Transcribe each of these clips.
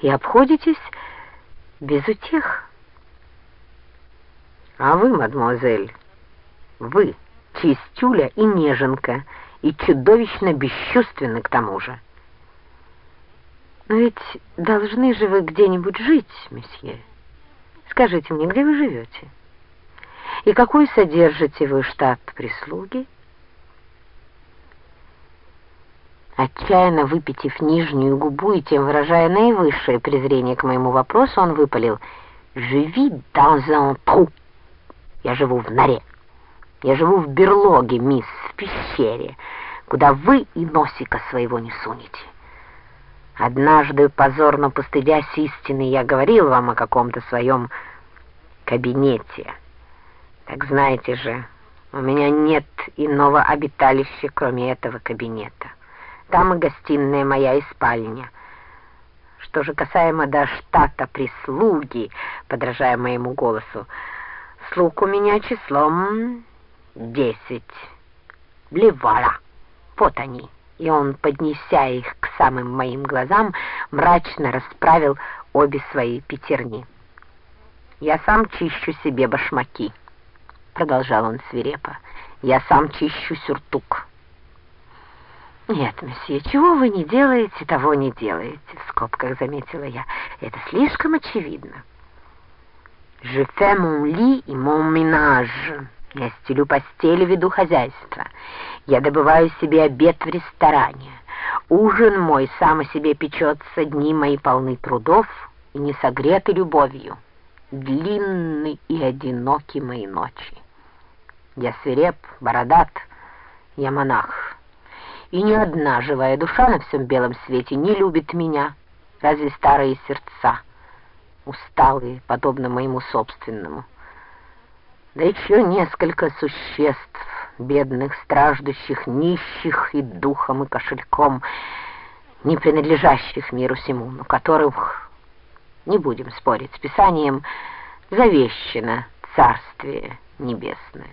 и обходитесь без утех. А вы, мадемуазель, вы чистюля и неженка, и чудовищно бесчувственны к тому же. Но ведь должны же вы где-нибудь жить, месье. Скажите мне, где вы живете? И какой содержите вы штат прислуги? Отчаянно выпитив нижнюю губу и тем выражая наивысшее презрение к моему вопросу, он выпалил «Живи dans un trou». Я живу в норе. Я живу в берлоге, мисс, в пещере, куда вы и носика своего не сунете. Однажды, позорно постыдясь истины, я говорил вам о каком-то своем кабинете. Так знаете же, у меня нет иного обиталища, кроме этого кабинета. Там и гостиная моя, и спальня. Что же касаемо до штата прислуги, подражая моему голосу, слуг у меня числом десять. Блевара. Вот они. И он, поднеся их к самым моим глазам, мрачно расправил обе свои пятерни. «Я сам чищу себе башмаки», — продолжал он свирепо. «Я сам чищу сюртук». «Нет, месье, чего вы не делаете, того не делаете», — в скобках заметила я. «Это слишком очевидно». «Je fais mon lit et mon ménage». Я стелю постели, веду хозяйство. Я добываю себе обед в ресторане. Ужин мой сам о себе печется, дни мои полны трудов и не согреты любовью. Длинны и одиноки мои ночи. Я свиреп, бородат, я монах и ни одна живая душа на всем белом свете не любит меня, разве старые сердца, усталые, подобно моему собственному. Да еще несколько существ, бедных, страждущих, нищих и духом, и кошельком, не принадлежащих миру сему, но которых, не будем спорить с Писанием, завещено Царствие Небесное.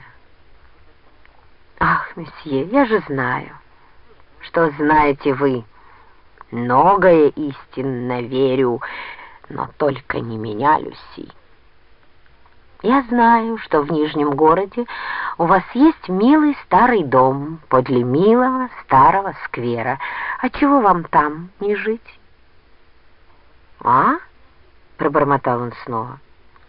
Ах, месье, я же знаю, что знаете вы. Многое истинно верю, но только не меня, Люси. Я знаю, что в Нижнем городе у вас есть милый старый дом подле милого старого сквера. А чего вам там не жить? А? Пробормотал он снова.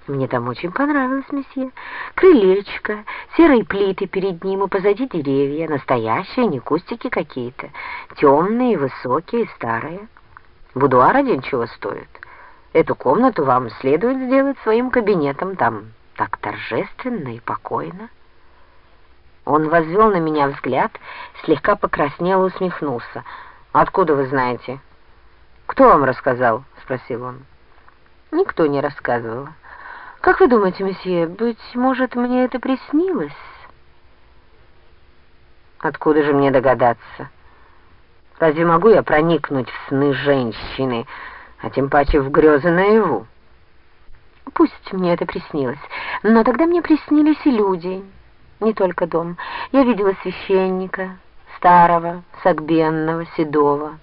Мне там очень понравилось, месье. Крылечко, серые плиты перед ним и позади деревья, настоящие, не кустики какие-то, темные, высокие, старые. Будуар один чего стоит. Эту комнату вам следует сделать своим кабинетом, там так торжественно и покойно. Он возвел на меня взгляд, слегка покраснел и усмехнулся. «Откуда вы знаете?» «Кто вам рассказал?» — спросил он. «Никто не рассказывал». Как вы думаете, месье, быть может, мне это приснилось? Откуда же мне догадаться? Разве могу я проникнуть в сны женщины, а тем паче в грезы наяву? Пусть мне это приснилось, но тогда мне приснились и люди, не только дом. Я видела священника, старого, согбенного, седого,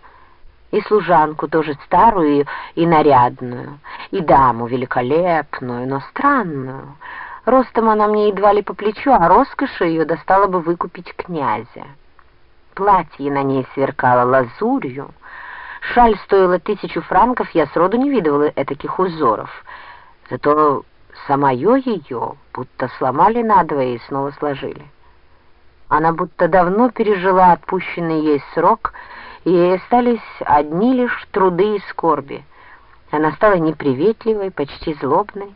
и служанку тоже старую и нарядную, и даму великолепную, но странную. Ростом она мне едва ли по плечу, а роскошью ее достала бы выкупить князя. Платье на ней сверкало лазурью, шаль стоила тысячу франков, я сроду не видывала этаких узоров. Зато самое ее будто сломали надвое и снова сложили. Она будто давно пережила отпущенный ей срок — ей остались одни лишь труды и скорби. Она стала неприветливой, почти злобной,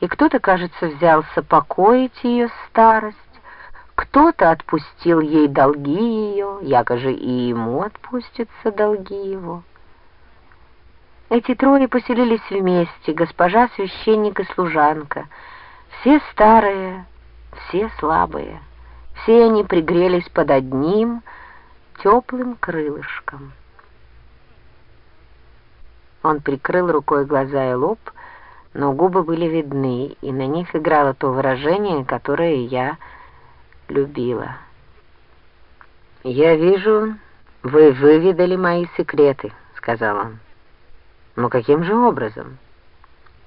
и кто-то, кажется, взялся покоить ее старость, кто-то отпустил ей долги ее, якоже и ему отпустятся долги его. Эти трое поселились вместе, госпожа, священник и служанка, все старые, все слабые, все они пригрелись под одним, теплым крылышком. Он прикрыл рукой глаза и лоб, но губы были видны, и на них играло то выражение, которое я любила. «Я вижу, вы выведали мои секреты», — сказал он. Но каким же образом?